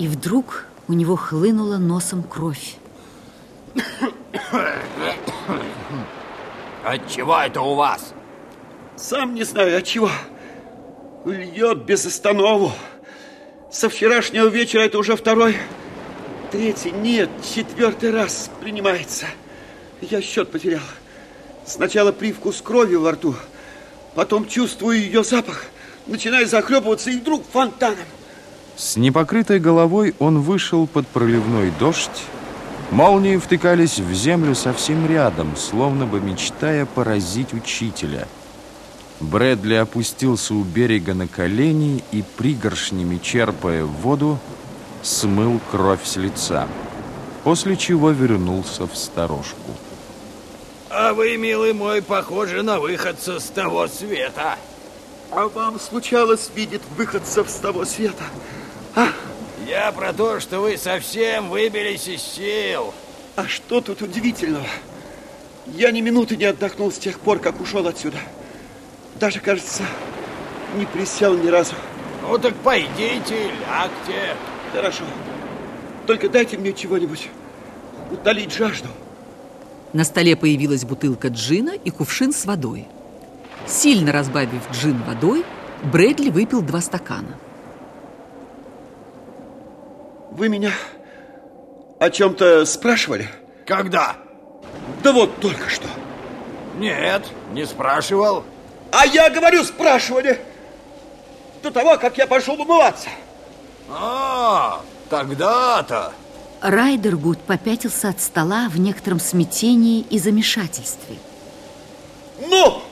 И вдруг у него хлынула носом кровь. От чего это у вас? Сам не знаю, от чего. Льет без останову. Со вчерашнего вечера это уже второй, третий, нет, четвертый раз принимается. Я счет потерял. Сначала привкус крови во рту, потом чувствую ее запах, начинаю захлебываться и вдруг фонтаном. С непокрытой головой он вышел под проливной дождь. Молнии втыкались в землю совсем рядом, словно бы мечтая поразить учителя. Брэдли опустился у берега на колени и, пригоршнями черпая воду, смыл кровь с лица, после чего вернулся в сторожку. А вы, милый мой, похожи на выходца с того света. А вам случалось видеть выходцев с того света? Я про то, что вы совсем выбились из сил. А что тут удивительного? Я ни минуты не отдохнул с тех пор, как ушел отсюда. Даже, кажется, не присел ни разу. Ну так пойдите, лягте. Хорошо. Только дайте мне чего-нибудь утолить жажду. На столе появилась бутылка джина и кувшин с водой. Сильно разбавив джин водой, Брэдли выпил два стакана. Вы меня о чем-то спрашивали? Когда? Да вот только что. Нет, не спрашивал. А я говорю, спрашивали. До того, как я пошел умываться. А, тогда-то. Райдергуд попятился от стола в некотором смятении и замешательстве. Ну!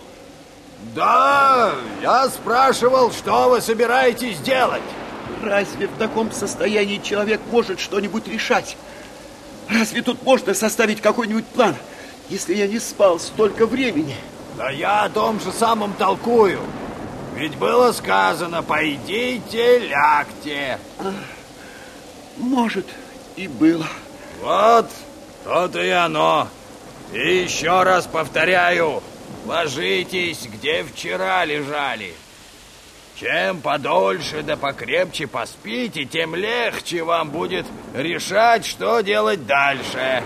Да, я спрашивал, что вы собираетесь делать. Разве в таком состоянии человек может что-нибудь решать? Разве тут можно составить какой-нибудь план, если я не спал столько времени? Да я о том же самом толкую. Ведь было сказано, пойдите, лягте. Может, и было. Вот, то-то и оно. И еще раз повторяю, ложитесь, где вчера лежали. Чем подольше да покрепче поспите, тем легче вам будет решать, что делать дальше.